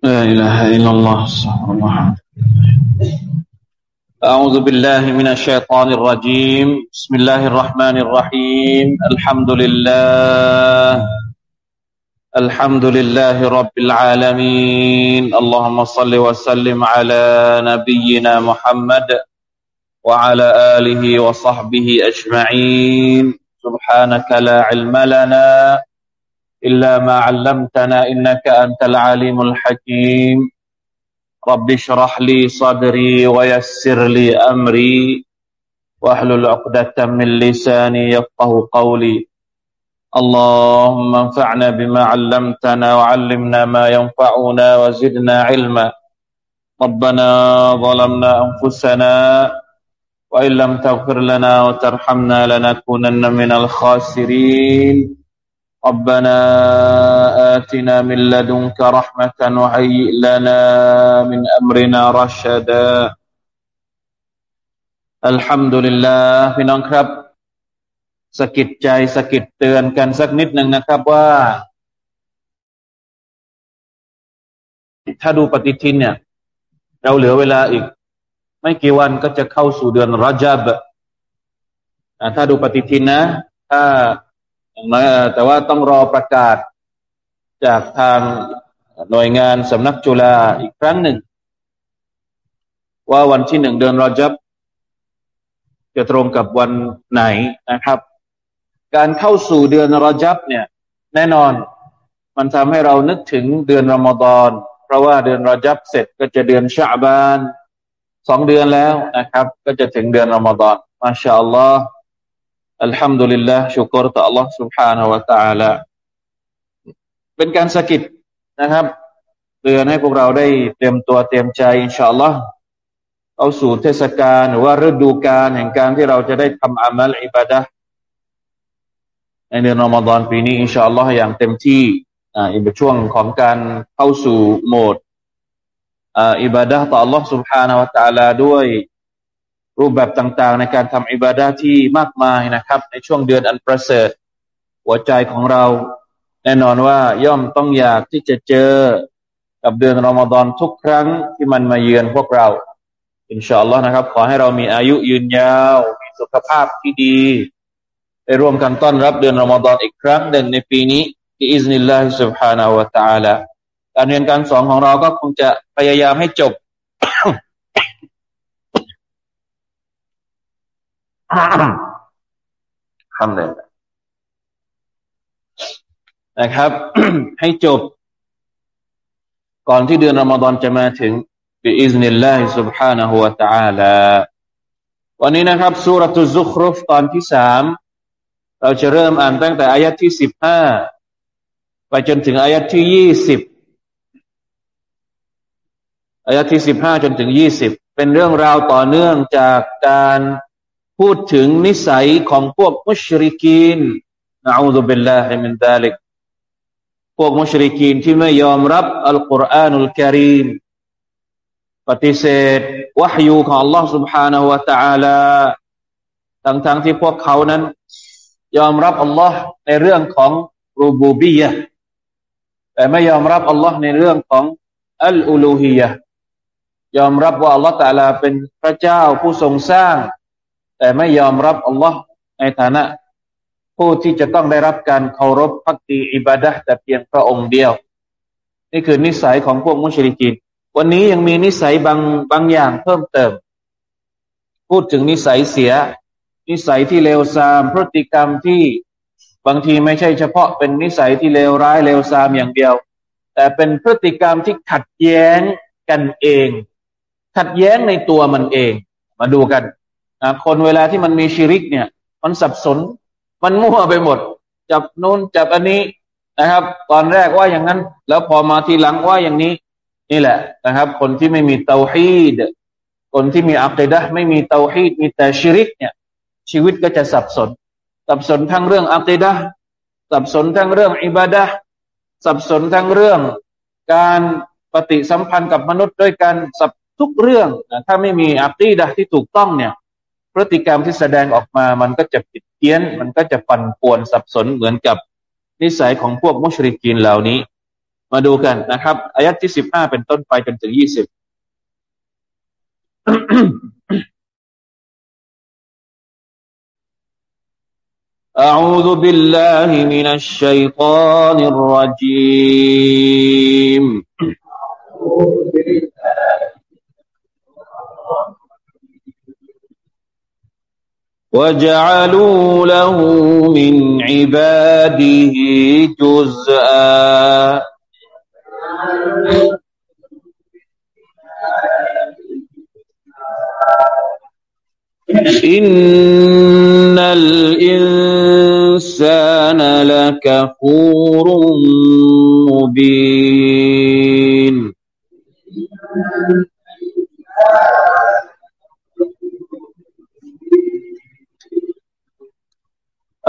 لا إله إلا الله استغفر الله أعوذ بالله من الشيطان الرجيم. بسم الله الرحمن الرحيم. الحمد لله. الحمد لله رب العالمين. اللهم صل وسلم على نبينا محمد وعلى آله وصحبه أجمعين. سبحانك لا علم لنا إلا ما علمتنا إنك أنت العليم الحكيم. رب اشرح لي صدري ويسر لي أمري. واحلل عقدة من لساني يفقه قولي. اللهم انفعنا بما علمتنا وعلمنا ما ينفعنا وزدنا علما. ربنا ظلمنا أنفسنا وإن لم تغفر لنا وترحمنا لنكونن من الخاسرين. ربنا آتنا من لدنك رحمة وهيئ لنا من أمرنا رشدا الحمد لله พี่น้องครับสกิดใจสกิดเตือนกันสักนิดหนึ่งนะครับว่า ถ้าดูปฏิทินเนี่ย เราเหลือเวลาอีก ไม่กี่วันก็จะเข้าสู่เดือนรจับถ้าดูปฏิทินนะ ถ้า แต่ว่าต้องรอประกาศจากทางหน่วยงานสำนักจุฬาอีกครั้งหนึ่ง ว่าวันที่หนึ่งเดือนรอจับ จะตรงกับวันไหนนะครับ การเข้าสู่เดือนรอจับเนี่ย แน่นอนมันทำให้เรานึกถึงเดือนรอมฎอนเพราะว่าเดือนรอจับเสร็จก็จะเดือนชาบานสองเดือนแล้วนะครับ ก็จะถึงเดือนรอมฎอนมาชาอัลลอฮ์ อัลฮัมดุลิลละชุกรต่อ Allah سبحانه และ تعالى เป็นการสกิดนะครับเตือนให้พวกเราได้เตรียมตัวเตรียมใจอินชาอัลลอฮ์เอาสู่เทศกาลหรือว่าฤดูกาลแห่งการที่เราจะได้ทำอามัลอิบาดะในเดือนรอมฎอนปีนี้อินชาอัลลอฮ์อย่างเต็มที่อ่าอีกช่วงของการเข้าสู่โหมดอ่าอิบาดะต่อ Allah سبحانه และ تعالى ด้วย รูปแบบต่างๆ ในการทำอิบาดาที่มากมายนะครับ ในช่วงเดือนอันประเสริฐ หัวใจของเรา แน่นอนว่าย่อมต้องอยากที่จะเจอกับเดือนรอมฎอนทุกครั้งที่มันมาเยือนพวกเรา อินชาอัลลอฮ์นะครับ ขอให้เรามีอายุยืนยาว มีสุขภาพที่ดี ได้ร่วมกันต้อนรับเดือนรอมฎอนอีกครั้งหนึ่งในปีนี้ที่อิสนิลลาฮิสุบฮานาอัลลอฮ์การเรียนการสอนของเราก็คงจะพยายามให้จบ ทำเลยนะครับ ให้จบ ก่อนที่เดือนรอมฎอนจะมาถึงบิอิสนิลลาฮิ سبحانه และ تعالى วันนี้นะครับสุรตุซุครุฟตอนที่สามเราจะเริ่มอ่านตั้งแต่อายะที่สิบห้าไปจนถึงอายะที่ยี่สิบอายะที่สิบห้าจนถึงยี่สิบเป็นเรื่องราวต่อเนื่องจากการ พูดถึงนิสัยของพวกมุชริกีนนะอูซุบิลลาฮิมินดาลิกพวกมุชริกีนที่ไม่ยอมรับอัลกุรอานุลกิริมปฏิเสธวะฮยูของ Allah سبحانه และ تعالى ทั้งๆที่พวกเขานั้น ยอมรับ Allah ในเรื่องของรูบูบียะแต่ไม่ยอมรับ Allah ในเรื่องของอัลอูลูฮียะยอมรับว่า Allah Taala เป็นพระเจ้าผู้ทรงสร้าง แต่ไม่ยอมรับอัลลอฮ์ในฐานะ ผู้ที่จะต้องได้รับการเคารพพักดีอิบาดะแต่เพียงพระองค์เดียว นี่คือนิสัยของพวกมุชริกินวันนี้ยังมีนิสัยบางบางอย่างเพิ่มเติม พูดถึงนิสัยเสีย นิสัยที่เลวทรามพฤติกรรมที่บางทีไม่ใช่เฉพาะเป็นนิสัยที่เลวร้ายเลวทรามอย่างเดียว แต่เป็นพฤติกรรมที่ขัดแย้งกันเอง ขัดแย้งในตัวมันเอง มาดูกัน นะคนเวลาที่มันมีชิริกเนี่ย มันสับสน มันมั่วไปหมด จับนู้นจับอันนี้นะครับ ตอนแรกว่าอย่างนั้น แล้วพอมาทีหลังว่าอย่างนี้ นี่แหละนะครับ คนที่ไม่มีเตาฮีดคนที่มีอัคดะไม่มีเตาฮีดมีแต่ชิริกเนี่ย ชีวิตก็จะสับสน สับสนทั้งเรื่องอัคดะสับสนทั้งเรื่องอิบาดะสับสนทั้งเรื่องการปฏิสัมพันธ์กับมนุษย์ด้วยกันสับทุกเรื่องถ้าไม่มีอัคีดะที่ถูกต้องเนี่ย พฤติกรรมที่แสดงออกมา มันก็จะผิดเพี้ยน มันก็จะปั่นป่วนสับสนเหมือนกับนิสัยของพวกมุชริกีนเหล่านี้ มาดูกันนะครับอายัดที่สิบห้าเป็นต้นไปจนถึงยี่สิบ أعوذ بالله من الشيطان الرجيم وجعلوا له من عباده جزءا. إن الإنسان لكفور مبين.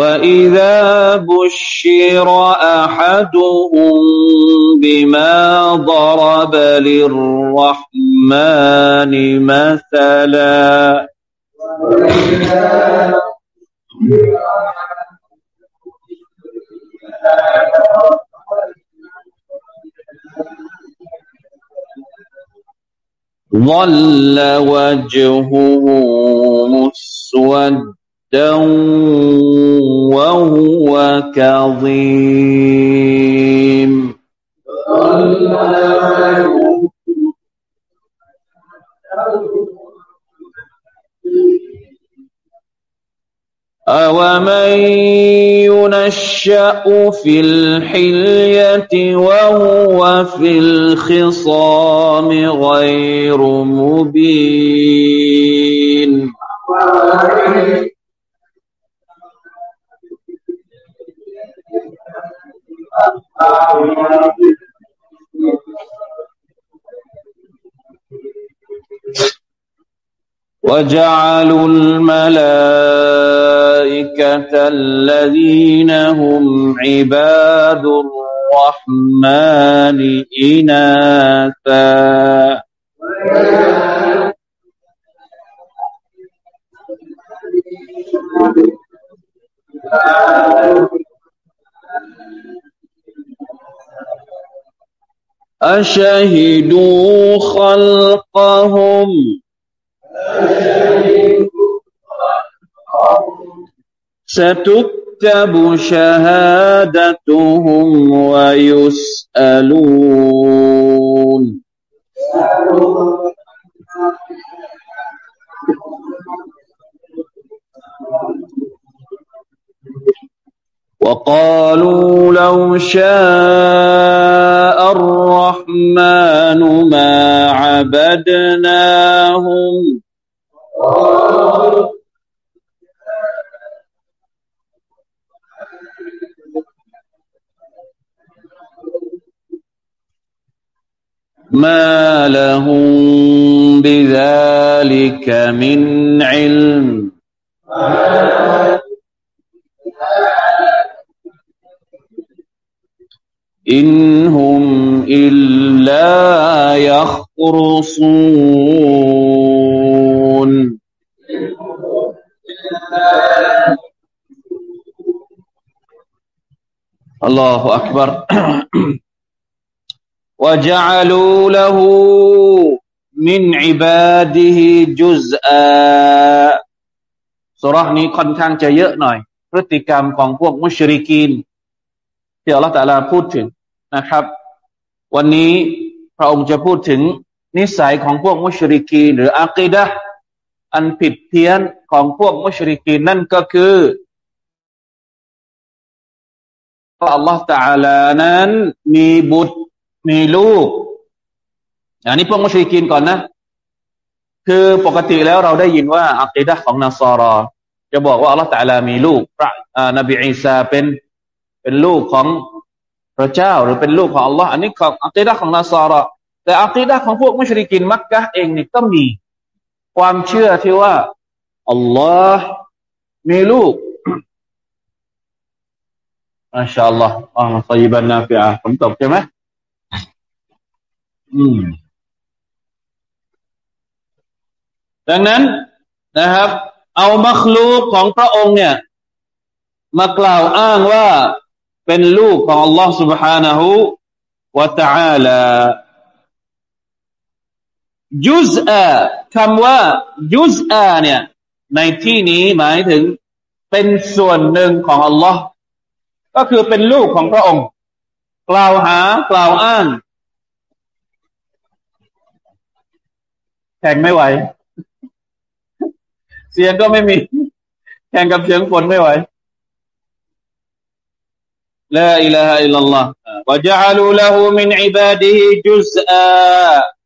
وإذا بشر أحدهم بما ضرب للرحمن مثلا ظل وجهه مسودا كظيم. أومن ينشأ في الحلية وهو في الخصام غير مبين. وجعلوا الملائكة الذين هم عباد الرحمن إناثا. أشهدوا خلقهم. ستكتب شهادتهم ويسألون. وقالوا لو شاء عبدناهم ما لهم بذلك من علم إن هم إلا يخرصون الله أكبر وجعلوا له من عباده جزءاสุรานี้ค่อนข้างจะเยอะหน่อย พฤติกรรมของพวกมุชริกีนที่อัลลอฮฺตะลาพูดถึงนะครับ วันนี้พระองค์จะพูดถึง นิสัยของพวกมุชริกีนหรืออักีดะอันผิดเพี้ยนของพวกมุชริกีนนั่นก็คืออัลลอฮฺตะลานั้น มีบุตรมีลูก อันนี้พวกมุชริกีนก่อนนะ คือปกติแล้วเราได้ยินว่าอักีดะของนาซารอจะบอกว่าอัลลอฮฺตะลามีลูก พระนบีอีสาเป็นเป็นลูกของพระเจ้า หรือเป็นลูกของอัลลอฮ์อันนี้ของอักีดะของนาซาระ แต่อัคีดะของพวกมุชริกินมักกะเองนี่ก็มีความเชื่อที่ว่าอัลลอฮ์มีลูกมาชาอัลลอฮ์อ่าสยิบันนาฟิอาผมตอบใช่ไหมอืมดังนั้นนะครับ เอามัคลูกของพระองค์เนี่ย มากล่าวอ้างว่าเป็นลูกของ Allah سبحانه และ تعالى ยุซอาคำว่ายุซอาเนี่ย ในที่นี้หมายถึงเป็นส่วนหนึ่งของอัลลอฮ์ก็คือเป็นลูกของพระองค์ กล่าวหากล่าวอ้างแข่งไม่ไหว เสียงก็ไม่มี แข่งกับเสียงฝนไม่ไหวลาอิลาฮะอิลลัลลอฮ์วะจาลูละหูมินอิบาดีฮิจุซอา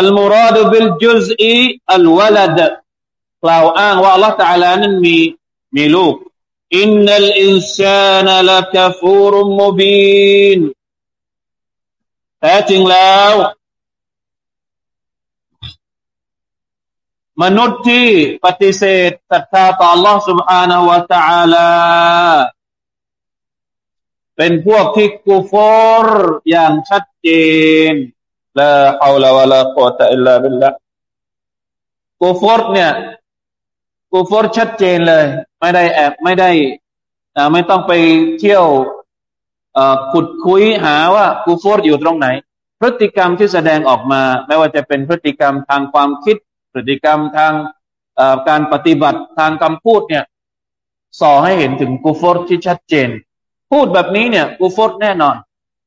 المراد بالجزء الولد กล่าวอ้างว่าอัลลอฮฺตาลานั้นมีมีลูกอินนัลอินซานละกฟูรุมมุบีนแท้จริงแล้วมนุษย์ที่ปฏิเสธศรัทธาต่อ Allah سبحانه และ تعالى เป็นพวกที่กูฟอร์อย่างชัดเจน لا حول ولا قوة إلا بالله كفر เนี่ย كفر ชัดเจนเลย ไม่ได้แอบไม่ได้ไม่ต้องไปเที่ยวขุดคุยหาว่ากูฟอร์อยู่ตรงไหน พฤติกรรมที่แสดงออกมา ไม่ว่าจะเป็นพฤติกรรมทางความคิด พฤติกรรมทางการปฏิบัติทางคำพูดเนี่ยส่อให้เห็นถึงกูฟอร์ที่ชัดเจน พูดแบบนี้เนี่ยกูฟอร์แน่นอน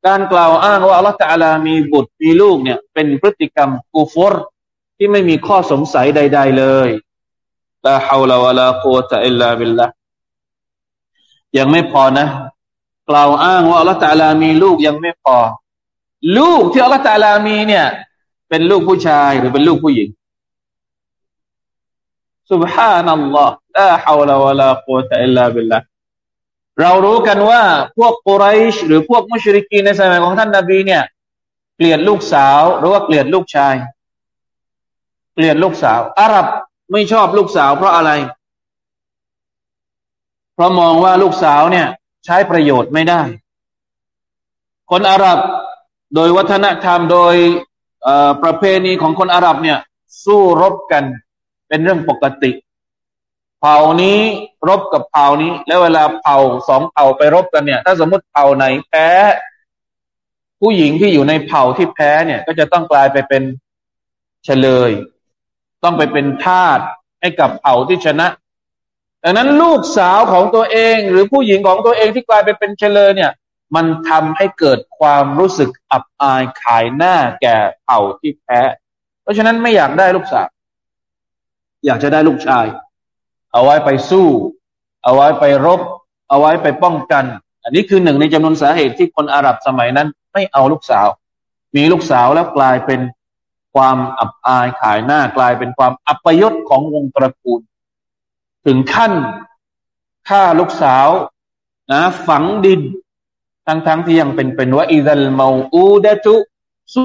การกล่าวอ้างว่าอัลลอฮฺตะลามีบุตรมีลูกเนี่ย เป็นพฤติกรรมกูฟอร์ที่ไม่มีข้อสงสัยใด ๆ เลยลาฮาวลาวะลาโคตะอิลลาบิลละยังไม่พอนะ กล่าวอ้างว่าอัลลอฮฺตาลามีลูกยังไม่พอ ลูกที่อัลลอฮฺตาลามีเนี่ย เป็นลูกผู้ชายหรือเป็นลูกผู้หญิง سبحان อัลลอฮ์ลา เรารู้กันว่าพวกกุไรชหรือพวกมุชริกีในสมัยของท่านนาบีเนี่ย เกลียดลูกสาว หรือว่าเกลียดลูกชาย เกลียดลูกสาว อาหรับไม่ชอบลูกสาวเพราะอะไร เพราะมองว่าลูกสาวเนี่ย ใช้ประโยชน์ไม่ได้ คนอาหรับโดยวัฒนธรรมโดยประเพณีของคนอาหรับเนี่ย สู้รบกันเป็นเรื่องปกติ เผ่านี้รบกับเผ่านี้ แล้วเวลาเผ่าสองเผ่าไปรบกันเนี่ย ถ้าสมมติเผ่าไหนแพ้ ผู้หญิงที่อยู่ในเผ่าที่แพ้เนี่ย ก็จะต้องกลายไปเป็นเฉลย ต้องไปเป็นทาสให้กับเผ่าที่ชนะดังนั้นลูกสาวของตัวเอง หรือผู้หญิงของตัวเองที่กลายไปเป็นเฉลยเนี่ย มันทำให้เกิดความรู้สึกอับอายขายหน้าแก่เผ่าที่แพ้ เพราะฉะนั้นไม่อยากได้ลูกสาว อยากจะได้ลูกชาย เอาไว้ไปสู้ เอาไว้ไปรบ เอาไว้ไปป้องกัน อันนี้คือหนึ่งในจำนวนสาเหตุที่คนอาหรับสมัยนั้น ไม่เอาลูกสาว มีลูกสาวแล้วกลายเป็นความอับอายขายหน้ากลายเป็นความอัปยศของวงตระกูล ถึงขั้นฆ่าลูกสาวนะฝังดิน ทั้งๆทที่ยังเป็นเป็นว่าอิดัลมาอูดะตุสุ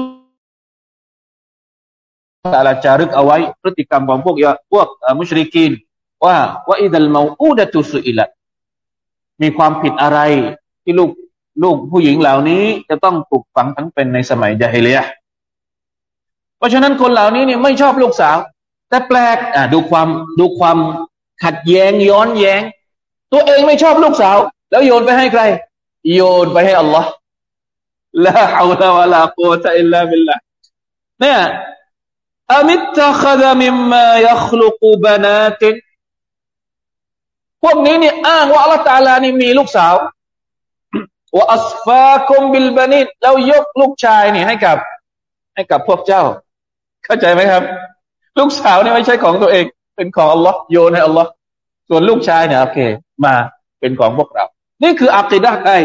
ตาลาจารึกเอาไว้ พฤติกรรมของพวกพวกมุชริกีน ว่าว่าอิดัลมาอูดะตุสุอิละมีความผิดอะไรที่ลูกลูกผู้หญิงเหล่านี้จะต้องถูกฝังทั้งเป็นในสมัยจาฮิเลียเพราะฉะนั้นคนเหล่านี้เนี่ยไม่ชอบลูกสาว แต่แปลกอะดูความดูความขัดแย้งย้อนแย้ง ตัวเองไม่ชอบลูกสาว แล้วโยนไปให้ใคร โยนไปให้อัลลอฮ์ลาฮาวลาวะลาโกตะอิลลาบิลละเนี่ยอามิตตะคดมิมมายัคลุกูบานาติน พวกนี้เนี่ยอ้างว่าอัลลอฮ์ตาลานี่มีลูกสาวว่าอัสฟาคุมบิลบานิดแล้วยกลูกชายนี่ให้กับ ให้กับพวกเจ้า เข้าใจไหมครับ ลูกสาวเนี่ยไม่ใช่ของตัวเอง เป็นของอัลลอฮ์โยนให้อัลลอฮ์ส่วนลูกชายเนี่ยโอเค มาเป็นของพวกเรา นี่คืออักิดะไอ้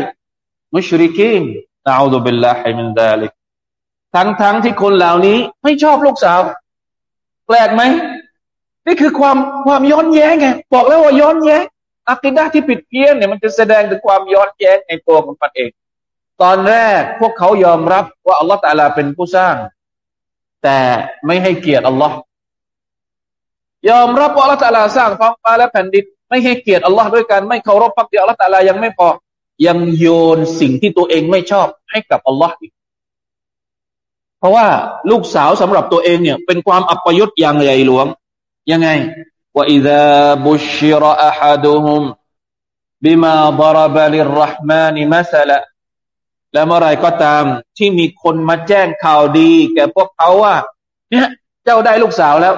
มุชริกีนนะอูดุบิลลาฮิมินดาลิกทั้งทั้งที่คนเหล่านี้ ไม่ชอบลูกสาว แปลกไหม นี่คือความความย้อนแย้งไงบอกแล้วว่าย้อนแย้งอักิดะที่ผิดเพี้ยนเนี่ยมันจะแสดงถึงความย้อนแย้งในตัวของมันเอง ตอนแรกพวกเขายอมรับว่าอัลลอฮฺตาลาเป็นผู้สร้าง แต่ไม่ให้เกียรติอัลลอฮ์ยอมรับว่าอัลลอฮฺตาลาสร้างท้องฟ้าและแผ่นดินไม่ให้เกียรติอัลลอฮ์ด้วยกันไม่เคารพพักดีอัลลอฮฺตาลายังไม่พอ ยังโยนสิ่งที่ตัวเองไม่ชอบให้กับอัลลอฮ์อีกเพราะว่าลูกสาวสำหรับตัวเองเนี่ย เป็นความอัปยศอย่างใหญ่หลวง ยังไงว่าอิดะบุชิรอะฮัดุฮุมบิมาบรบลิรห์มานิมัสละและเมื่อไรก็ตามที่มีคนมาแจ้งข่าวดี แก่พวกเขาว่า เนี่ย เจ้าได้ลูกสาวแล้ว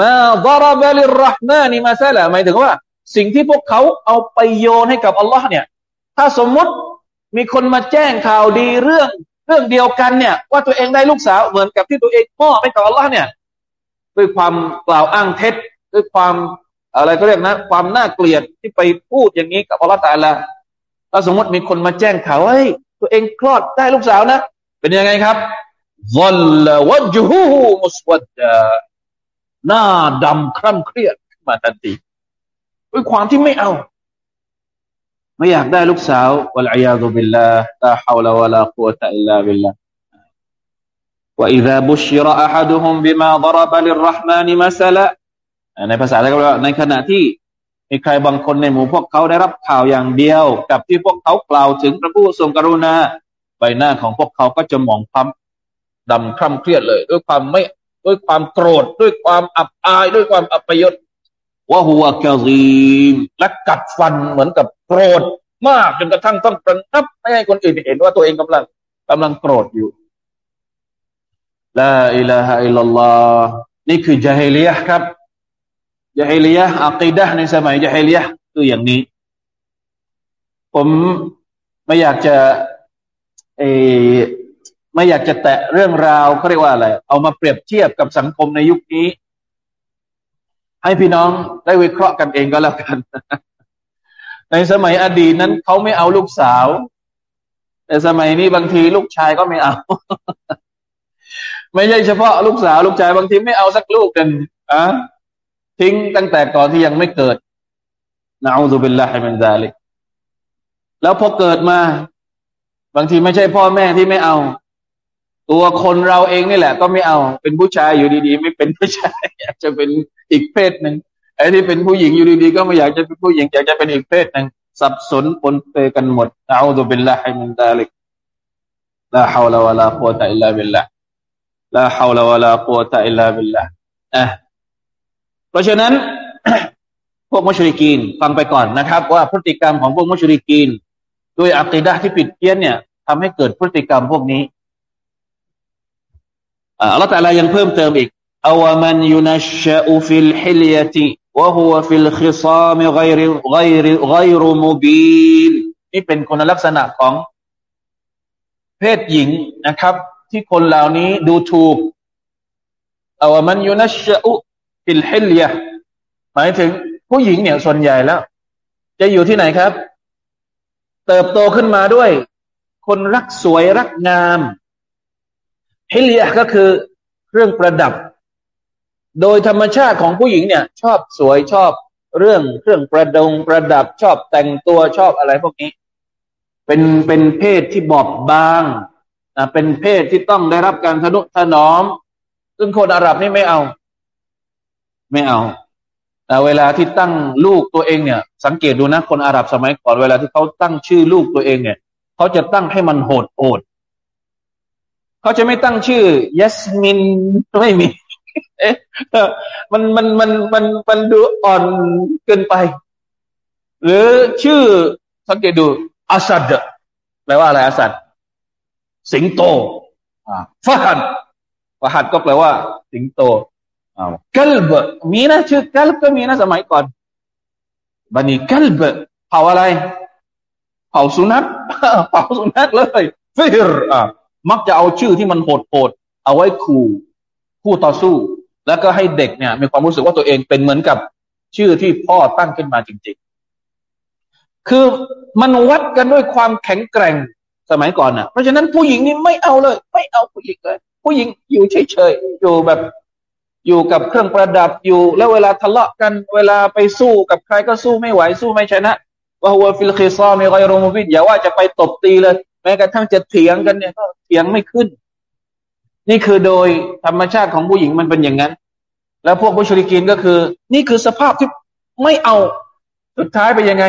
มาบารบลิรห์มานิมัสละหมายถึงว่า สิ่งที่พวกเขาเอาไปโยนให้กับอัลลอฮ์เนี่ย ถ้าสมมติมีคนมาแจ้งข่าวดีเรื่องเรื่องเดียวกันเนี่ย ว่าตัวเองได้ลูกสาวเหมือนกับที่ตัวเองมอบให้กับอัลลอฮ์เนี่ย ด้วยความกล่าวอ้างเท็จ ด้วยความอะไรก็เรียกนะ ความน่าเกลียดที่ไปพูดอย่างนี้กับอัลลอฮ์ตาละถ้าสมมติมีคนมาแจ้งข่าวว่าตัวเองคลอดได้ลูกสาวนะ เป็นยังไงครับวลลวจูฮูมุสวัดหน้าดำคร่ำเครียดมาทันทีด้วยความที่ไม่เอา ไม่อยากได้ลูกสาววะลัยาดุบิลลาลาฮาวลาวะลากุวะตะอิลลาบิลลา وإذا بشر أحدهم بما ضرب للرحمن مثلا ในภาษาอะไรก็ว่าในขณะที่มีใครบางคนในหมู่พวกเขาได้รับข่าวอย่างเดียว กับที่พวกเขากล่าวถึงพระผู้ทรงกรุณาใบหน้าของพวกเขาก็จะหมองคล้ำดำคล้ำเครียดเลย ด้วยความไม่ด้วยความโกรธด้วยความอับอายด้วยความอัปยศว่าหัวกะซีมและกัดฟันเหมือนกับโกรธมากจนกระทั่งต้องประงับไม่ให้คนอื่นเห็นว่าตัวเองกำลังกำลังโกรธอยู่ ลาอิลาฮะอิลลัลลอฮ์นี่คือจาฮิลียะครับจาฮิลียะอักีดะในสมัยจาฮิลียะคืออย่างนี้ ผมไม่อยากจะเอไม่อยากจะแตะเรื่องราวเขาเรียกว่าอะไร เอามาเปรียบเทียบกับสังคมในยุคนี้ ให้พี่น้องได้วิเคราะห์กันเองก็แล้วกัน ในสมัยอดีตนั้นเขาไม่เอาลูกสาว แต่สมัยนี้บางทีลูกชายก็ไม่เอา ไม่ใช่เฉพาะลูกสาวลูกชายบางทีไม่เอาสักลูกกันอะทิ้งตั้งแต่ก่อนที่ยังไม่เกิดนะอูซุบิลลาฮิมินซาลิกแล้วพอเกิดมา บางทีไม่ใช่พ่อแม่ที่ไม่เอา ตัวคนเราเองนี่แหละ ก็ไม่เอา เป็นผู้ชายอยู่ดีๆ ไม่เป็นผู้ชายอยากจะเป็นอีกเพศหนึ่งไอ้ที่เป็นผู้หญิงอยู่ดีๆ ก็ไม่อยากจะเป็นผู้หญิงอยากจะเป็นอีกเพศหนึ่งสับสนปนเปกันหมดنعوذ بالله من ذلك لا حول ولا قوة إلا بالله لا حول ولا قوة إلا بالله อะเพราะฉะนั้น พวก مشركين ฟังไปก่อนนะครับ ว่าพฤติกรรมของพวก مشركين ด้วย عقيدة ที่ผิดเพี้ยนเนี่ยทำให้เกิดพฤติกรรมพวกนี้อัลลอฮฺ تعالى ยังเพิ่มเติมอีกأومن ينشأ في الحلية وهو في الخصام غير غير غير مبين นี่เป็นคุณลักษณะของเพศหญิงนะครับ ที่คนเหล่านี้ดูถูกأومن ينشأ في الحلية หมายถึงผู้หญิงเนี่ยส่วนใหญ่แล้ว จะอยู่ที่ไหนครับ เติบโตขึ้นมาด้วย คนรักสวยรักงามฮิลยะก็คือเครื่องประดับ โดยธรรมชาติของผู้หญิงเนี่ย ชอบสวยชอบเรื่องเครื่องประดงประดับชอบแต่งตัวชอบอะไรพวกนี้ เป็นเป็นเพศที่บอบบาง นะเป็นเพศที่ต้องได้รับการทนุถนอม ซึ่งคนอาหรับนี่ไม่เอา ไม่เอา แต่เวลาที่ตั้งลูกตัวเองเนี่ย สังเกตดูนะ คนอาหรับสมัยก่อนเวลาที่เขาตั้งชื่อลูกตัวเองเนี่ยเขาจะตั้งให้มันโหดโอดเขาจะไม่ตั้งชื่อยัสมินไม่มี เอ๊ะมันมันมันมันมันดูอ่อนเกินไป หรือชื่อสังเกตดูอาสัดแปลว่าอะไรอาสัด สิงโตฟาหัดฟาหัดก็แปลว่า สิงโตกัลบมีนะชื่อกัลบก็มีนะสมัยก่อนบันีกัลบเผาอะไร เผาสุนัขเผาสุนัขเลยฟิรอะมักจะเอาชื่อที่มันโหดๆเอาไว้ขู่คู่ต่อสู้ แล้วก็ให้เด็กเนี่ย มีความรู้สึกว่าตัวเองเป็นเหมือนกับชื่อที่พ่อตั้งขึ้นมาจริง ๆ คือมันวัดกันด้วยความแข็งแกร่ง สมัยก่อนอะ เพราะฉะนั้นผู้หญิงนี่ไม่เอาเลย ไม่เอาผู้หญิงเลย ผู้หญิงอยู่เฉยๆอยู่แบบอยู่กับเครื่องประดับอยู่ แล้วเวลาทะเลาะกันเวลาไปสู้กับใครก็สู้ไม่ไหวสู้ไม่ชนะوهو في الخصام غير مبين อย่าว่าจะไปตบตีเลย แม้กระทั่งจะเถียงกันเนี่ยก็เถียงไม่ขึ้น นี่คือโดยธรรมชาติของผู้หญิงมันเป็นอย่างนั้น แล้วพวก مشركين ก็คือ นี่คือสภาพที่ไม่เอาสุดท้ายไปยังไง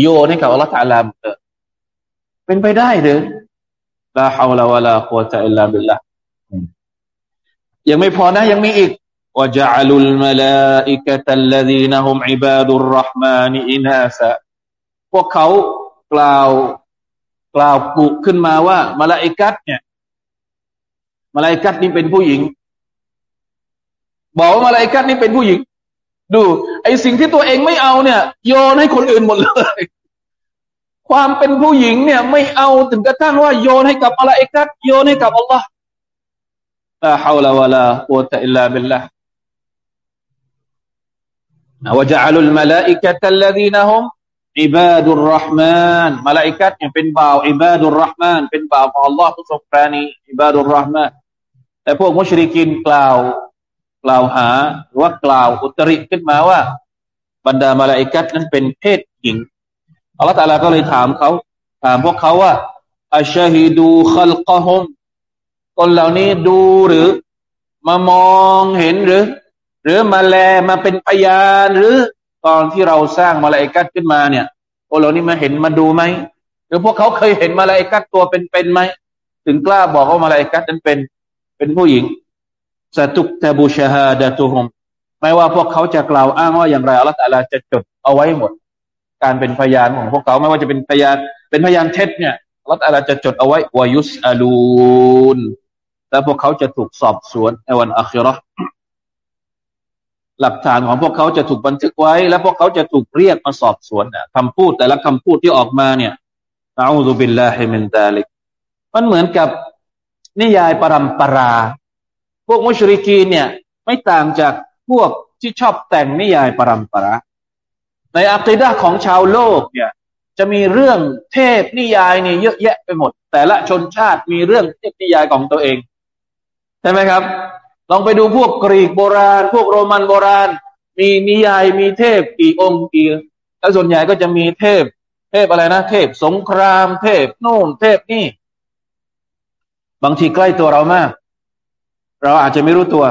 โยนให้กับอัลลอฮฺตาลามเเป็นไปได้หรือลาฮาวลาวะลาควตะอิลลาบิลละยังไม่พอนะ ยังมีอีกوجعلوا الملائكة الذين هم عباد الرحمن إناثا พวกเขากล่าวกล่าวกุขึ้นมาว่ามาลาอิกัตเนี่ยมาลาอิกัตนี่เป็นผู้หญิง บอกว่ามาลาอิกัตนี่เป็นผู้หญิง ดู ไอสิ่งที่ตัวเองไม่เอาเนี่ย โยนให้คนอื่นหมดเลย ความเป็นผู้หญิงเนี่ย ไม่เอาถึงกระทั่งว่าโยนให้กับอะไรอีกครับโยนให้กับอัลลอฮ์ลาฮาวลาวะลาอุตอิลลาบิลละวะจัลุลมาลาอิกะตัลลดีนฮุมอิบาดุลรหมานมาลาอิกัดเนี่ยเป็นบ่าวอิบาดุลรหมานเป็นบ่าวของอัลลอฮ์ผู้ทรงปราณีอิบาดุลรหมานแต่พวกมุชริกินกล่าวกล่าวหาว่ากล่าวอุตริขึ้นมาว่า บรรดามาลาอิกัดนั้นเป็นเพศหญิง อัลลอฮฺตาลาก็เลยถามเขาถามพวกเขาว่าอัชฮิดูขัลกะฮุมคนเหล่านี้ดูหรือ มามองเห็นหรือ หรือมาแลมาเป็นพยานหรือ ตอนที่เราสร้างมาลาอิกัดขึ้นมาเนี่ยพวกเรานี่มาเห็นมาดูไหมหรือพวกเขาเคยเห็นมาลาอิกัดตัวเป็นๆไหมถึงกล้าบอกว่ามาลาอิกัดนั้นเป็นเป็นผู้หญิงสตุกตบูชาฮาดะตุฮุมไม่ว่าพวกเขาจะกล่าวอ้างว่าอย่างไรอัลลอฮฺลาจะจดเอาไว้หมด การเป็นพยานของพวกเขาไม่ว่าจะเป็นพยาน เป็นพยานเท็จเนี่ยอัลลอฮฺจะจดเอาไว้วายุสอาลูนแล้วพวกเขาจะถูกสอบสวนในวันอัคราหลักฐานของพวกเขาจะถูกบันทึกไว้ และพวกเขาจะถูกเรียกมาสอบสวนคำพูดแต่ละคำพูดที่ออกมาเนี่ยอาอูซุบิลลาฮิมินดาลิกมันเหมือนกับนิยายปรำปรา พวกมุชริกีเนี่ย ไม่ต่างจากพวกที่ชอบแต่งนิยายปรำปรา ในอัคดาของชาวโลกเนี่ยจะมีเรื่องเทพนิยายเนี่ยเยอะแยะไปหมด แต่ละชนชาติมีเรื่องเทพนิยายของตัวเองใช่ไหมครับ ลองไปดูพวกกรีกโบราณ พวกโรมันโบราณ มีนิยายมีเทพกี่องค์กี่แล้วส่วนใหญ่ก็จะมีเทพ เทพอะไรนะ เทพสงคราม เทพโน่น เทพนี่ บางทีใกล้ตัวเรามาก เราอาจจะไม่รู้ตัว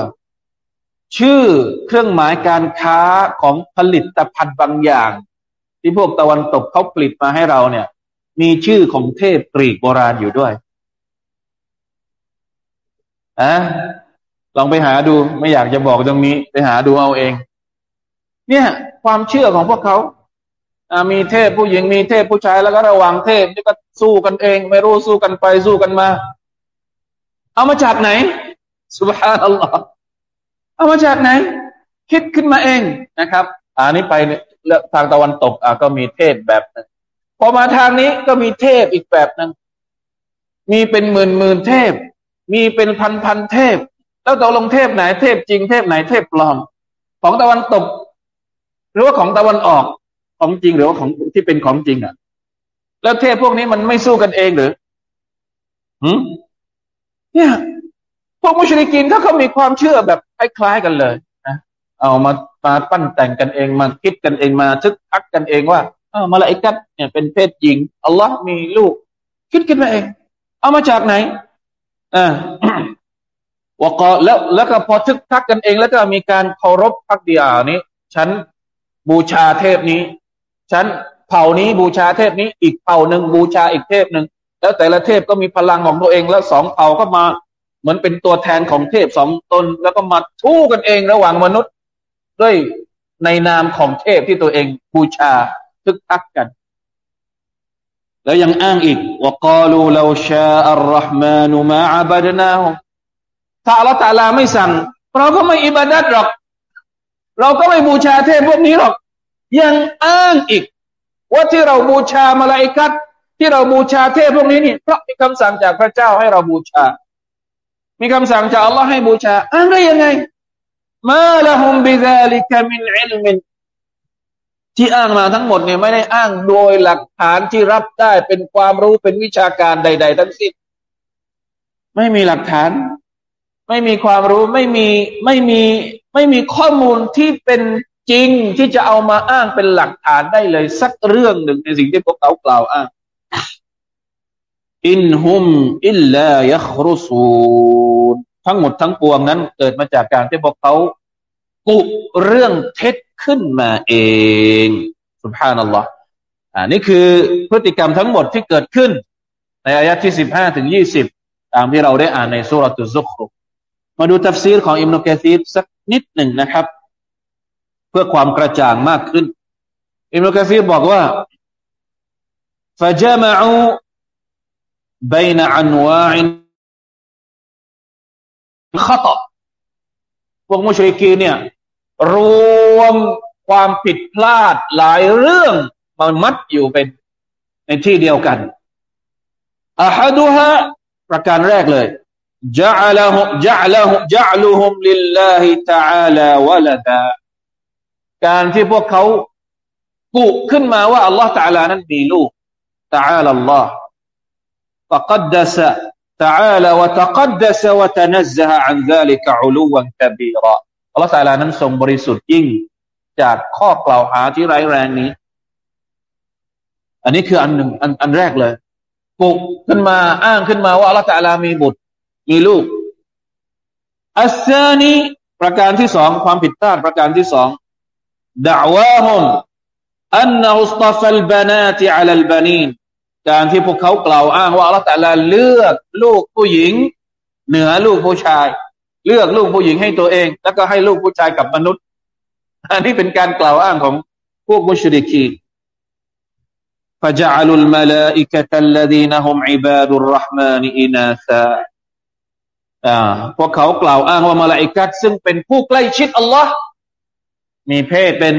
ชื่อเครื่องหมายการค้าของผลิตภัณฑ์บางอย่าง ที่พวกตะวันตกเขาผลิตมาให้เราเนี่ย มีชื่อของเทพกรีกโบราณอยู่ด้วยอะลองไปหาดูไม่อยากจะบอกตรงนี้ ไปหาดูเอาเอง เนี่ย ความเชื่อของพวกเขามีเทพผู้หญิงมีเทพผู้ชายแล้วก็ระหว่างเทพนี่ก็สู้กันเอง ไม่รู้สู้กันไปสู้กันมา เอามาจากไหนสุบฮานัลลอฮ์ เอามาจากไหน คิดขึ้นมาเองนะครับอันนี้ไปทางตะวันตกอะก็มีเทพแบบนึงพอมาทางนี้ก็มีเทพอีกแบบนึงมีเป็นหมื่นหมื่นเทพ มีเป็นพันพันเทพ แล้วตกลงเทพไหน เทพจริงเทพไหนเทพปลอม ของตะวันตก หรือว่าของตะวันออกของจริงหรือว่าของที่เป็นของจริงอะ แล้วเทพพวกนี้มันไม่สู้กันเองหรือหืมเนี่ย พวกมุชลิกินเขาเขามีความเชื่อแบบคล้ายๆกันเลยนะเอามามาปั้นแต่งกันเองมาคิดกันเองมาทึกทักกันเองว่าเออมาลาอิกัตเนี่ยเป็นเพศหญิงอัลลอฮ์มีลูก คิดกันมาเอง เอามาจากไหนอ่าว่าก็แล้วแล้วก็พอทึกทักกันเอง แล้วก็มีการเคารพพักดีอานี้ ฉันบูชาเทพนี้ ฉันเผ่านี้บูชาเทพนี้ อีกเผ่าหนึ่งบูชาอีกเทพหนึ่งแล้วแต่ละเทพก็มีพลังของตัวเองแล้วสองเผ่าก็มา เหมือนเป็นตัวแทนของเทพสองตน แล้วก็มาทู่กันเองระหว่างมนุษย์ ด้วยในนามของเทพที่ตัวเองบูชาทึกทักกัน แล้วยังอ้างอีกว่ากาลูลาชาอัลรห์มานุมาอับดนาฮถ้าอัลลอฮฺตาลาไม่สั่ง เราก็ไม่อิบาดัดหรอก เราก็ไม่บูชาเทพพวกนี้หรอก ยังอ้างอีก ว่าที่เราบูชามาลาอิกัดที่เราบูชาเทพพวกนี้นี่เพราะมีคำสั่งจากพระเจ้าให้เราบูชา มีคำสั่งจากอัลลอฮ์ให้บูชาอ้างได้ยังไงมาละฮุมบิซาลิกามินอิลมินที่อ้างมาทั้งหมดเนี่ยไม่ได้อ้างโดยหลักฐานที่รับได้เป็นความรู้เป็นวิชาการใด ๆ ทั้งสิ้นไม่มีหลักฐาน ไม่มีความรู้ไม่มีไม่มีไม่มีข้อมูลที่เป็นจริงที่จะเอามาอ้างเป็นหลักฐานได้เลย สักเรื่องหนึ่งในสิ่งที่พวกเขากล่าวอ้าง อินฮุมอิลลายัครุซูนทั้งหมดทั้งปวงนั้น เกิดมาจากการที่พวกเขากุเรื่องเท็จขึ้นมาเองสุภานัลลอฮ์อ่านี่คือพฤติกรรมทั้งหมดที่เกิดขึ้น ในอายะที่สิบห้าถึงยี่สิบตามที่เราได้อ่านในสุรตุซุครุมาดูตัฟซีรของอิมนุกะซีรสักนิดหนึ่งนะครับ เพื่อความกระจ่างมากขึ้น อิมนุกะซีรบอกว่า فجمعوا بين أنواع الخطأ พวกมุชริกีเนี่ย รวมความผิดพลาดหลายเรื่องมันมัดอยู่เป็นในที่เดียวกันอาฮัดุฮะประการแรกเลย جعلهم جعلهم جعلهم لله تعالى ولدا การที่พวกเขากุขึ้นมาว่าอัลลอฮฺ تعالى นั้นมีลูก تعالى الله فقدس تعالى وتقدس وتنزه عن ذلك علوا كبيرا อัลลอฮฺ تعالى นั้นทรงบริสุทธิ์ยิ่งจากข้อกล่าวหาที่ร้ายแรงนี้ อันนี้คืออันหนึ่งอันอันแรกเลยปลุกขึ้นมาอ้างขึ้นมาว่าอัลลอฮฺ تعالى มีบุตรมีลูก อัสซานีประการที่สองความผิดพลาดประการที่สองดะวาฮุมอันนอุสตฟัลบานาติอัลลบานีน การที่พวกเขากล่าวอ้างว่าอัลลอฮฺแต่ละเลือกลูกผู้หญิง เหนือลูกผู้ชาย เลือกลูกผู้หญิงให้ตัวเอง แล้วก็ให้ลูกผู้ชายกับมนุษย์ อันนี้เป็นการกล่าวอ้างของพวกมุชริกีฟะจัลุลมาลาอิกะตัลลดีนฮุมอิบาดุลรหมาพวกเขากล่าวอ้างว่ามาลาอิกัดซึ่งเป็นผู้ใกล้ชิดอัลลอฮ์มีเพศเป็น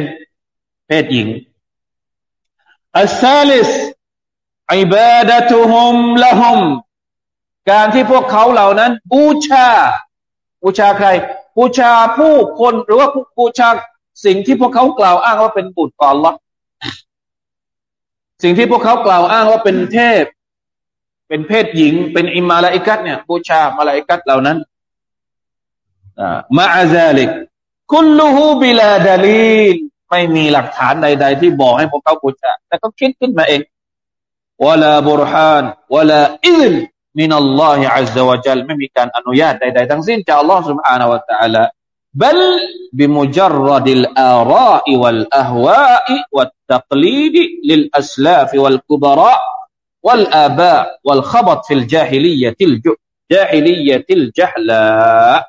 เพศหญิงالثالث عبادتهم لهم การที่พวกเขาเหล่านั้น บูชา บูชาใคร บูชาผู้คนหรือว่าบูชาสิ่งที่พวกเขากล่าวอ้างว่าเป็นบุตรของ อัลลอฮ์ สิ่งที่พวกเขากล่าวอ้างว่าเป็นเทพ เป็นเพศหญิง เป็นอิมาลาอิกัตเนี่ย บูชามาลาอิกัตเหล่านั้นمع ذلك كله بلا دليلีนไม่มีหลักฐานใด ๆ ที่บอกให้พวกเขาบูชาแต่ก็คิดขึ้นมาเอง วลาบุรฮานวลาอิลมินัลลอฮิอัลลอฮฺวะจัลไม่มีการอนุญาตใดๆทั้งสิ้นจากอัลลอฮฺ سبحانه และ تعالى بل بمجرد الآراء والأهواء والتقليد للأسلاف والكبراء والآباء والخبط في الجاهلية الجاهلية الجهلاء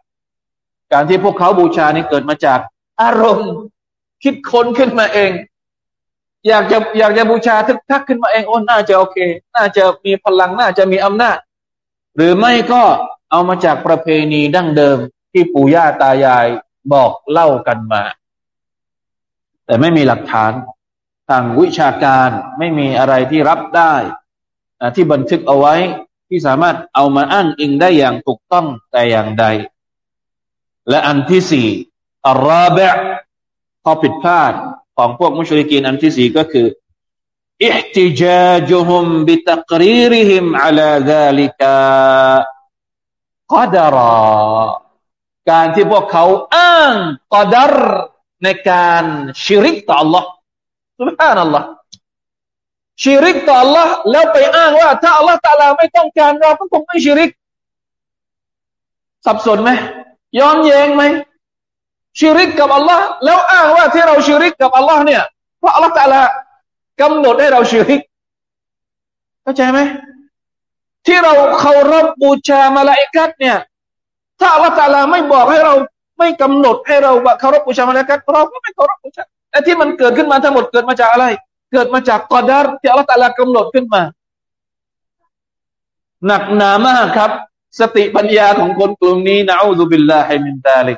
การที่พวกเขาบูชานี่เกิดมาจากอารมณ์คิดค้นขึ้นมาเอง อยากจะอยากจะบูชาทึกทักขึ้นมาเองโอ้น่าจะโอเค น่าจะมีพลังน่าจะมีอำนาจ หรือไม่ก็เอามาจากประเพณีดั้งเดิมที่ปู่ย่าตายายบอกเล่ากันมา แต่ไม่มีหลักฐานทางวิชาการไม่มีอะไรที่รับได้ที่บันทึกเอาไว้ที่สามารถเอามาอ้างอิงได้อย่างถูกต้องแต่อย่างใด และอันที่สี่อัลราบะข้อผิดพลาด ของพวกมุชริกีนอันที่สี่ก็คืออิห์ติจาจุฮุมบิตักรีริฮิมอัลาซาลิกากอดรอการที่พวกเขาอ้างกอดรในการชิริกต่อ Allah สุบฮานัลลอฮ์ชิริกต่อ Allah แล้วไปอ้างว่า ถ้า Allah ตาลาไม่ต้องการเราก็คงไม่ชิริก สับสนไหมย้อนแย้งไหม ชิริกกับ Allah แล้วอ้างว่าที่เราชิริกกับ Allah เนี่ยเพราะ Allah ตาลากำหนดให้เราชิริกเข้าใจไหมที่เราเคารพบูชามาลาอิกัดเนี่ย ถ้า Allah ตาลาไม่บอกให้เราไม่กำหนดให้เราเคารพบูชามาลาอิกัดเราก็ไม่เคารพบูชาแต่ที่มันเกิดขึ้นมาทั้งหมดเกิดมาจากอะไร เกิดมาจากกอดารที่อัลลอฮฺตาลากำหนดขึ้นมา หนักหนามากครับ สติปัญญาของคนกลุ่มนี้นะอูซุบิลลาฮิมินตาลิก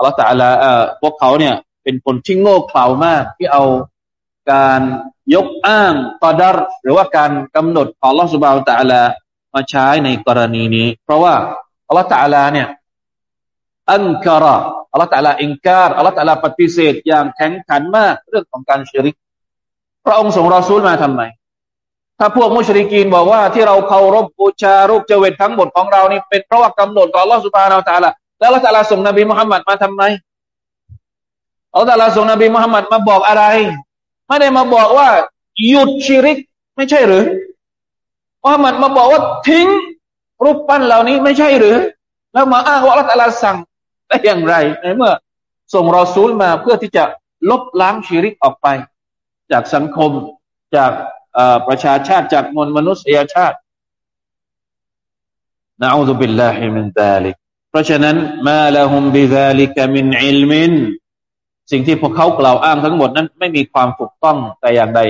อัลลอฮฺตะลาพวกเขาเนี่ย เป็นคนที่โง่เขลามาก ที่เอาการยกอ้างตอดารหรือว่าการกำหนดของอัลลอฮฺสุบานตะลามาใช้ในกรณีนี้ เพราะว่าอัลลอฮฺตาลาเนี่ยอันกระอัลลอฮฺตาลาอิงการอัลลอฮฺตาลาปฏิเสธอย่างแข็งขันมากเรื่องของการชริก พระองค์ส่งรอซูลมาทำไมถ้าพวกมุชริกีนบอกว่าที่เราเคารพบูชารูปเจวิตทั้งหมดของเรานี่เป็นเพราะว่ากำหนดของอัลลอฮฺสุบานาอัลตาลา แล้วอัลลอฮฺตาลาส่งนบีมุฮัมมัดมาทำไมอัลลอฮฺตาลาส่งนบีมุฮัมมัดมาบอกอะไร ไม่ได้มาบอกว่า หยุดชิริก ไม่ใช่หรือมุฮัมมัดมาบอกว่าทิ้ง รูปปั้นเหล่านี้ไม่ใช่หรือ แล้วมาอ้างว่าอัลลอฮฺตาสั่งได้อย่างไรในเมื่อ ส่งรอซูลมาเพื่อที่จะลบล้างชีริกออกไป จากสังคมจากประชาชาติจากมวลมนุษยชาติنعوذ بالله من ذلك เพราะฉะนั้นما لهم بذلك من علم สิ่งที่พวกเขากล่าวอ้างทั้งหมดนั้นไม่มีความถูกต้องแต่อย่างใด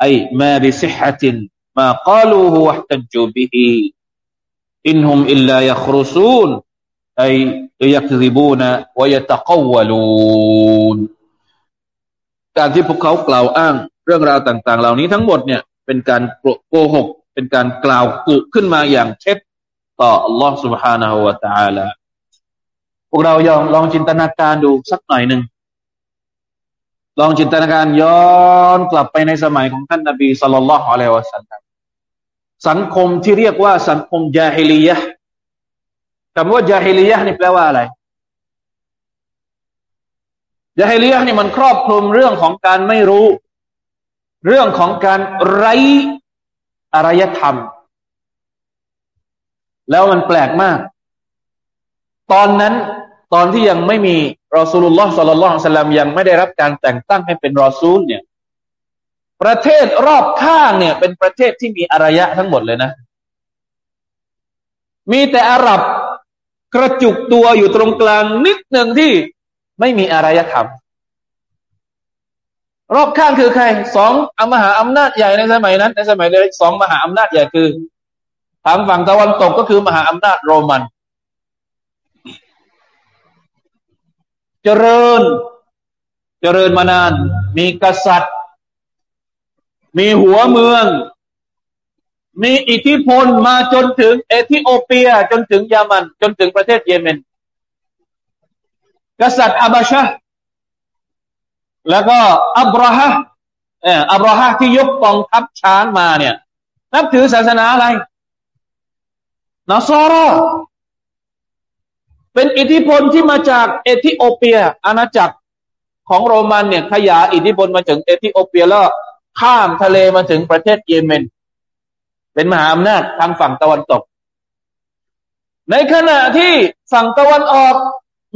أي بصحة ما قالوه واحتجوا به إن هم إلا يخرصون أي يكذبون ويتقولون การที่พวกเขากล่าวอ้างเรื่องราวต่าง ๆ เหล่านี้ทั้งหมดเนี่ยเป็นการโกหก เป็นการกล่าวกุขึ้นมาอย่างเท็จ ต่อ Allah سبحانه และ تعالى พวกเรายองลองจินตนาการดูสักหน่อยหนึ่งลองจินตนาการย้อนกลับไปในสมัยของท่านนบีสุลต่านละฮ์อะลัยวะสัลลัมสังคมที่เรียกว่าสังคมยาฮิลียะคำว่ายาฮิลียะนี่แปลว่าอะไรยาฮิลียะนี่มันครอบคลุมเรื่องของการไม่รู้ เรื่องของการไร้อารยธรรม แล้วมันแปลกมาก ตอนนั้นตอนที่ยังไม่มีรอสูลุลลอฮ์สัลลัลลอฮุซัลลัมยังไม่ได้รับการแต่งตั้งให้เป็นรอซูลเนี่ย ประเทศรอบข้างเนี่ย เป็นประเทศที่มีอารยะทั้งหมดเลยนะ มีแต่อาหรับกระจุกตัวอยู่ตรงกลางนิดหนึ่งที่ไม่มีอารยธรรม รอบข้างคือใครสองอมหาอำนาจใหญ่ในสมัยนั้น ในสมัยนี้สองมหาอำนาจใหญ่คือ ทางฝั่งตะวันตกก็คือมหาอำนาจโรมัน เจริญ เจริญมานาน มีกษัตริย์ มีหัวเมือง มีอิทธิพลมาจนถึงเอธิโอเปีย จนถึงยามัน จนถึงประเทศเยเมน กษัตริย์อับาชะแล้วก็อับราฮะเอออับราฮะที่ยกกองทัพช้างมาเนี่ย นับถือศาสนาอะไร นาซาราเป็นอิทธิพลที่มาจากเอธิโอเปีย อาณาจักรของโรมันเนี่ยขยายอิทธิพลมาถึงเอธิโอเปียแล้วข้ามทะเลมาถึงประเทศเยเมน เป็นมหาอำนาจทางฝั่งตะวันตก ในขณะที่ฝั่งตะวันออก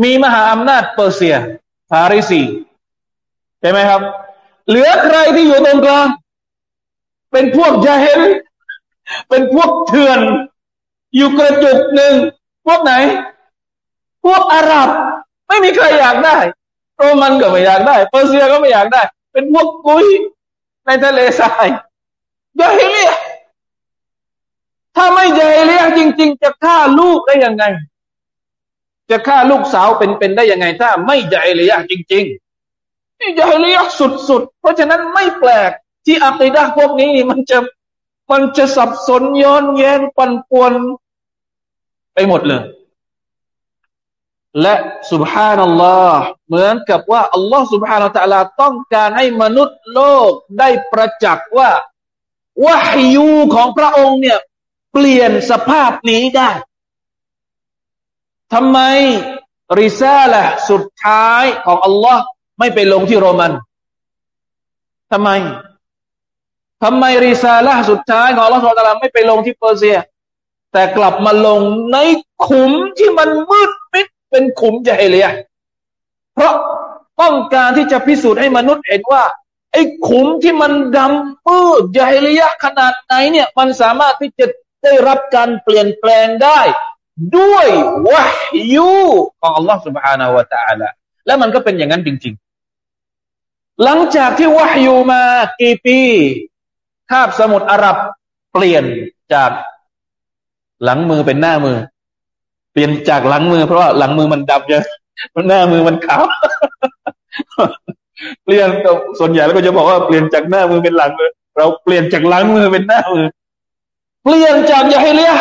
มีมหาอำนาจเปอร์เซียฟาริสีใช่ไหมครับ เหลือใครที่อยู่ตรงกลาง เป็นพวกยาเฮนเป็นพวกเถื่อน อยู่กระจุกหนึ่งพวกไหน พวกอาหรับ ไม่มีใครอยากได้โรมันก็ไม่อยากได้เปอร์เซียก็ไม่อยากได้ เป็นพวกกุยในทะเลทรายยาฮิเลียถ้าไม่ยาฮิเลียจริง ๆ จะฆ่าลูกได้ยังไง จะฆ่าลูกสาวเป็นๆได้ยังไง ถ้าไม่ยาฮิเลียจริงๆนี่ยาฮิเลียสุดๆ เพราะฉะนั้นไม่แปลกที่อัคดาพวกนี้มันจะมันจะสับสนย้อนแย้งปันป่วน ไปหมดเลย และสุบฮานัลลอฮ์เหมือนกับว่าอัลลอฮ์สุบฮานาตะลาต้องการให้มนุษย์โลกได้ประจักษ์ว่าวะฮยูของพระองค์เนี่ย เปลี่ยนสภาพนี้ได้ทำไมริซาละสุดท้ายของอัลลอฮ์ไม่ไปลงที่โรมันทำไมทำไมริซาละสุดท้ายของอัลลอฮ์สุบฮานาตะลาไม่ไปลงที่เปอร์เซีย แต่กลับมาลงในขุมที่มันมืดมิดเป็นขุมใหญ่เลยอะเพราะต้องการที่จะพิสูจน์ให้มนุษย์เห็นว่า ไอ้ขุมที่มันดำมืดใหญ่เลยขนาดไหนเนี่ย มันสามารถที่จะได้รับการเปลี่ยนแปลงได้ ด้วยวะยูของ Allah Subhanahu wa Taala และมันก็เป็นอย่างนั้นจริง ๆ หลังจากที่วะยูมากี่ปีคาบสมุทรอาหรับเปลี่ยนจาก หลังมือเป็นหน้ามือ เปลี่ยนจากหลังมือ เพราะว่าหลังมือมันดำเยอะหน้ามือมันขาวเปลี่ยนส่วนใหญ่แล้วก็จะบอกว่าเปลี่ยนจากหน้ามือเป็นหลังมือเราเปลี่ยนจากหลังมือเป็นหน้ามือพลี่ยนจากยาฮิเลีย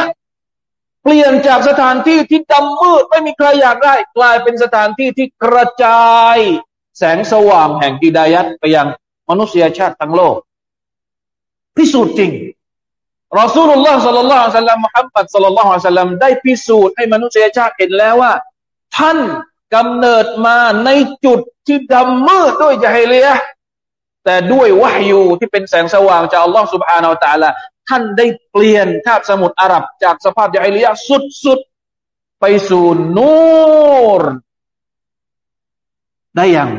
เปลี่ยนจากสถานที่ที่ดำมืดไม่มีใครอยากได้ กลายเป็นสถานที่ที่กระจาย แสงสว่างแห่งกิดายัตไปยังมนุษยชาติทั้งโลกพิสูจน์จริง รอสูลุลลอฮ์สัลลัลลอฮุอะลัยฮิสลลัมมุฮัมมัดสัลลัลลอฮุอะลัยฮิสลลัมได้พิสูจน์ให้มนุษยชาติเห็นแล้วว่า ท่านกำเนิดมาในจุดที่ดำมืดด้วยจะให้เลียแต่ด้วยวะฮยูที่เป็นแสงสว่างจากอัลลอฮ์สุบฮานาอัลตะละท่านได้เปลี่ยนคาบสมุทรอาหรับจากสภาพจะให้เลียสุดๆ ไปสู่นูร ได้อย่าง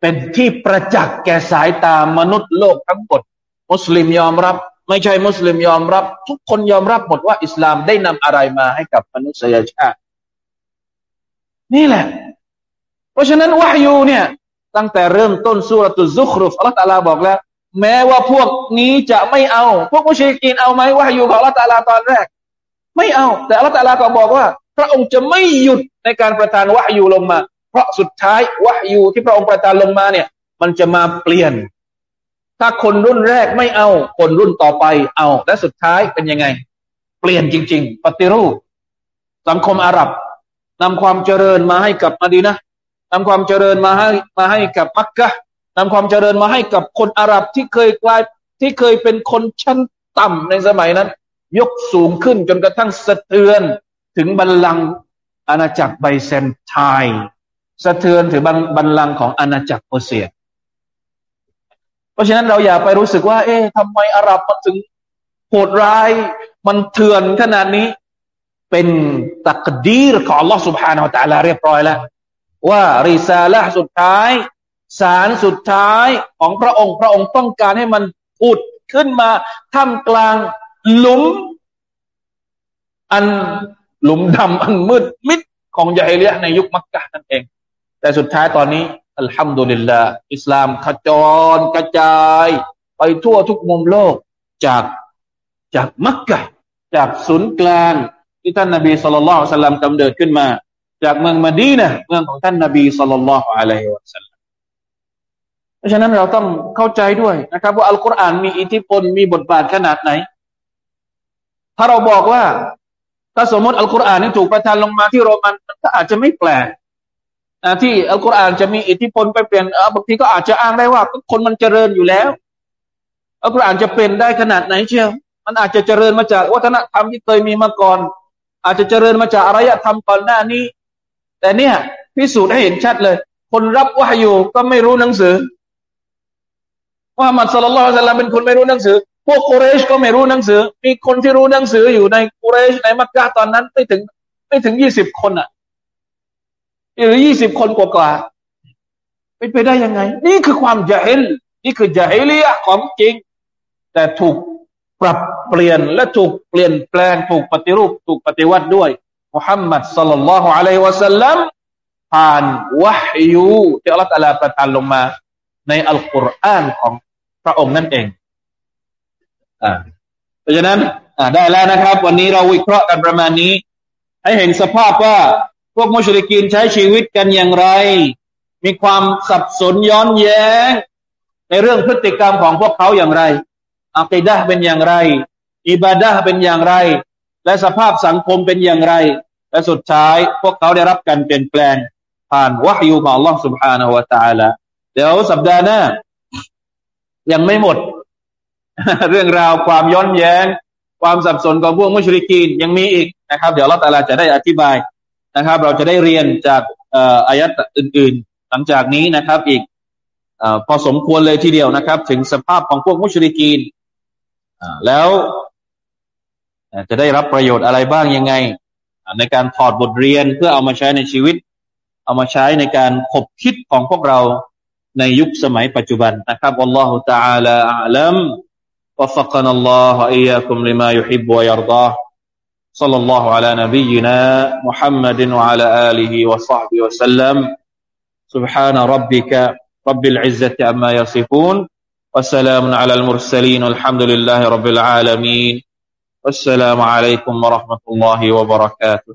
เป็นที่ประจักษ์แก่สายตามนุษย์โลกทั้งหมด มุสลิมยอมรับ ไม่ใช่มุสลิมยอมรับ ทุกคนยอมรับหมดว่าอิสลามได้นำอะไรมาให้กับมนุษยชาติ นี่แหละ เพราะฉะนั้นวะฮยูเนี่ย ตั้งแต่เริ่มต้นสุรตุซุครุฟอัลลอฮฺตาลาบอกแล้ว แม้ว่าพวกนี้จะไม่เอา พวกมุชริกีนเอาไหมว่าอยู่ของอัลลอฮฺตาลาตอนแรก ไม่เอา แต่อัลลอฮฺตาลาก็บอกว่า พระองค์จะไม่หยุดในการประทานวะยูลงมา เพราะสุดท้ายวะยูที่พระองค์ประทานลงมาเนี่ย มันจะมาเปลี่ยน ถ้าคนรุ่นแรกไม่เอา คนรุ่นต่อไปเอา และสุดท้ายเป็นยังไง เปลี่ยนจริง ๆ ปฏิรูป สังคมอาหรับนำความเจริญมาให้กับมาดีนะนำความเจริญมาให้มาให้กับมักกะนำความเจริญมาให้กับคนอาหรับที่เคยกลายที่เคยเป็นคนชั้นต่ำในสมัยนั้น ยกสูงขึ้นจนกระทั่งสะเทือน ถึงบัลลังก์อาณาจักรไบเซนไทน์สะเทือนถึงบัลลังก์ของอาณาจักรเปอร์เซีย เพราะฉะนั้นเราอย่าไปรู้สึกว่า เอ๊ะทำไมอาหรับมันถึงโหดร้าย มันเถื่อนขนาดนี้ เป็นตักดีรของ Allah سبحانه และ تعالى เรียบร้อยแล้ว ว่าริซาละสุดท้ายสารสุดท้ายของพระองค์พระองค์ต้องการให้มันอุดขึ้นมาท่ามกลางหลุม อันหลุมดำอันมืดมิดของยาฮิเลียในยุคมักกะนั่นเอง แต่สุดท้ายตอนนี้ อัลฮัมดุลิลลาห์อิสลามขจรกระจาย ไปทั่วทุกมุมโลกจากจากมักกะจากศูนย์กลางที่ท่านนบีสุลต่านสัลลัมกำเนิดขึ้นมา จากเมืองมดีนะเมืองของท่านนบีสุลต่านอะลัยฮิวะสัลลัมเพราะฉะนั้นเราต้องเข้าใจด้วยนะครับ ว่าอัลกุรอานมีอิทธิพลมีบทบาทขนาดไหน ถ้าเราบอกว่า ถ้าสมมติอัลกุรอานนี่ถูกประทานลงมาที่โรมันมันก็อาจจะไม่แปลก ที่อัลกุรอานจะมีอิทธิพลไปเปลี่ยนบางทีก็อาจจะอ้างได้ว่า คนมันเจริญอยู่แล้วอัลกุรอานจะเป็นได้ขนาดไหนเชียวมันอาจจะเจริญมาจากวัฒนธรรมที่เคยมีมาก่อน อาจจะเจริญมาจากอารยธรรมก่อนหน้านี้ แต่เนี่ยพิสูจน์ให้เห็นชัดเลย คนรับวะฮยูก็ไม่รู้หนังสือมุฮัมมัดสลลัลลอฮุเป็นคนไม่รู้หนังสือ พวกกุเรชก็ไม่รู้หนังสือ มีคนที่รู้หนังสืออยู่ในกุเรชในมักกะตอนนั้นไม่ถึงไม่ถึงยี่สิบคนอะ หรือยี่สิบคนกว่าๆเป็นไปได้ยังไง นี่คือความจาฮิลนี่คือจาฮิลียของจริง แต่ถูกปรับเปลี่ยนและถูกเปลี่ยนแปลงถูกปฏิรูปถูกปฏิวัติด้วยมุฮัมมัดสัลลัลลอฮุอะลัยฮิวะสัลลัมผ่านวะฮยูที่อัลลอฮฺตะลาประทานลงมา ในอัลกุรอานของพระองค์นั่นเองอ่าเพราะฉะนั้นอ่าได้แล้วนะครับ วันนี้เราวิเคราะห์กันประมาณนี้ ให้เห็นสภาพว่า พวกมุชลิกีนใช้ชีวิตกันอย่างไร มีความสับสนย้อนแย้ง ในเรื่องพฤติกรรมของพวกเขาอย่างไรอัคิดะเป็นอย่างไร อิบาดะเป็นอย่างไร และสภาพสังคมเป็นอย่างไร และสุดท้ายพวกเขาได้รับการเปลี่ยนแปลง ผ่านวะฮยูของ Allah سبحانه และ تعالى เดี๋ยวสัปดาห์หน้า ยังไม่หมด เรื่องราวความย้อนแย้ง ความสับสนของพวกมุชลิกีนยังมีอีกนะครับ เดี๋ยวเราแต่ละจะได้อธิบาย นะครับ เราจะได้เรียนจากอายัดอื่นๆ หลังจากนี้นะครับ อีกอพอสมควรเลยทีเดียวนะครับ ถึงสภาพของพวกมุชริกีนแล้วจะได้รับประโยชน์อะไรบ้างยังไง ในการถอดบทเรียนเพื่อเอามาใช้ในชีวิต เอามาใช้ในการขบคิดของพวกเราในยุคสมัยปัจจุบันนะครับ والله تعالى أعلم وفقنا الله إياكم لما يحب ويرضاه صلى الله على نبينا محمد وعلى آله وصحبه وسلم. سبحان ربك رب العزة عما يصفون وسلام على المرسلين والحمد لله رب العالمين. والسلام عليكم ورحمة الله وبركاته.